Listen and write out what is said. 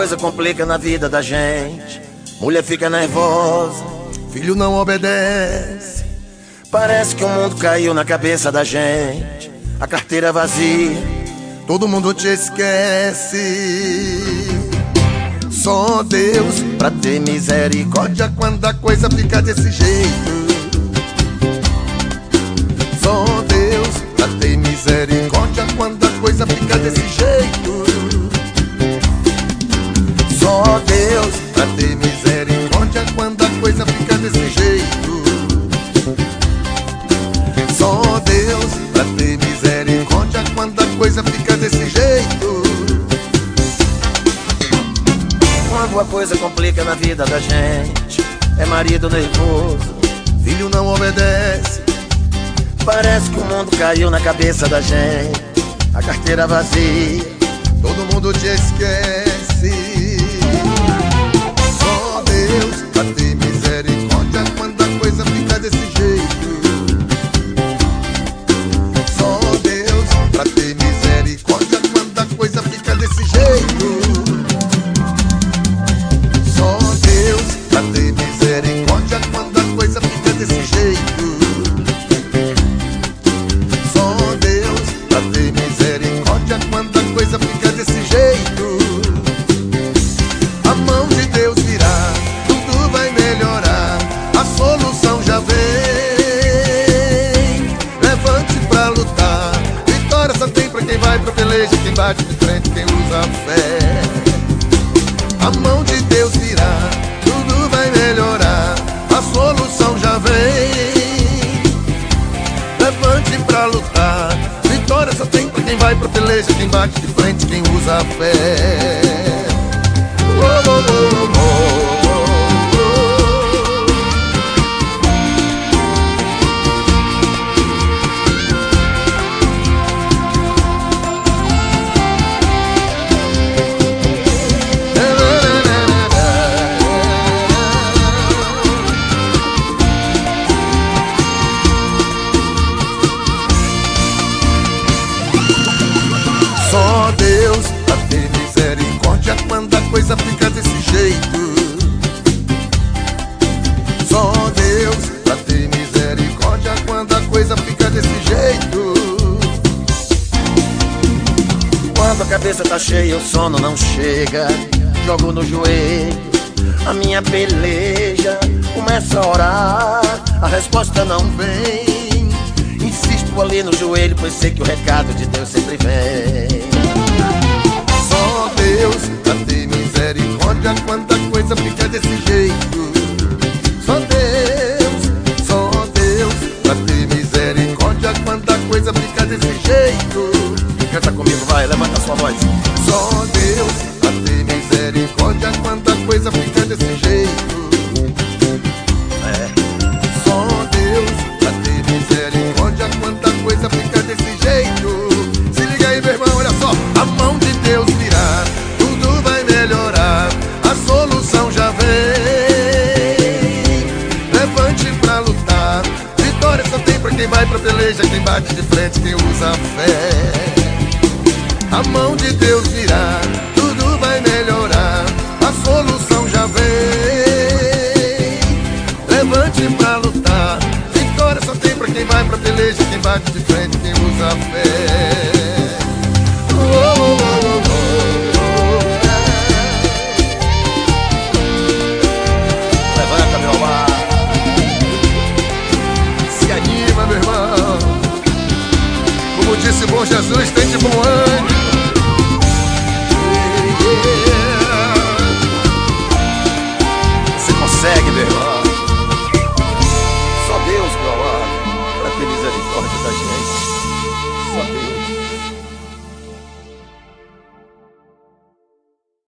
coisa complica na vida da gente. Mulher fica nervosa, filho não obedece. Parece que o mundo caiu na cabeça da gente. A carteira vazia, todo mundo te esquece. Só Deus pra ter misericórdia quando a coisa fica desse jeito. Só Deus pra ter misericórdia quando a coisa fica desse jeito. Quando a coisa complica na vida da gente, é marido nervoso, filho não obedece. Parece que o mundo caiu na cabeça da gente, a carteira vazia, todo mundo te esquece. Só Deus pra ter misericórdia quando a coisa fica desse jeito. Só Deus pra ter misericórdia quando a coisa fica desse jeito. Bate de frente, quem usa fé. A mão de Deus virá, tudo vai melhorar. A solução já vem. Levante pra lutar. Vitória só tem pra quem vai pra peleja, quem bate de frente, quem usa fé. Fica desse jeito. Quando a cabeça tá cheia, o sono não chega. Jogo no joelho a minha peleja. Começa a orar, a resposta não vem. Insisto ali no joelho, pois sei que o recado de Deus sempre vem. Só Deus pra ter misericórdia quando sua voz. Só Deus pra ter misericórdia quando a coisa fica desse jeito. É. Só Deus pra ter misericórdia quando a coisa fica desse jeito. Se liga aí, meu irmão, olha só. A mão de Deus virá, tudo vai melhorar. A solução já vem. Levante pra lutar. Vitória só tem pra quem vai pra peleja, quem bate de frente, quem usa a fé. A mão de Deus virá, tudo vai melhorar. A solução já vem. Levante pra lutar. Vitória só tem pra quem vai pra peleja, quem bate de frente, quem usa a fé. meu irmão, como disse bom Jesus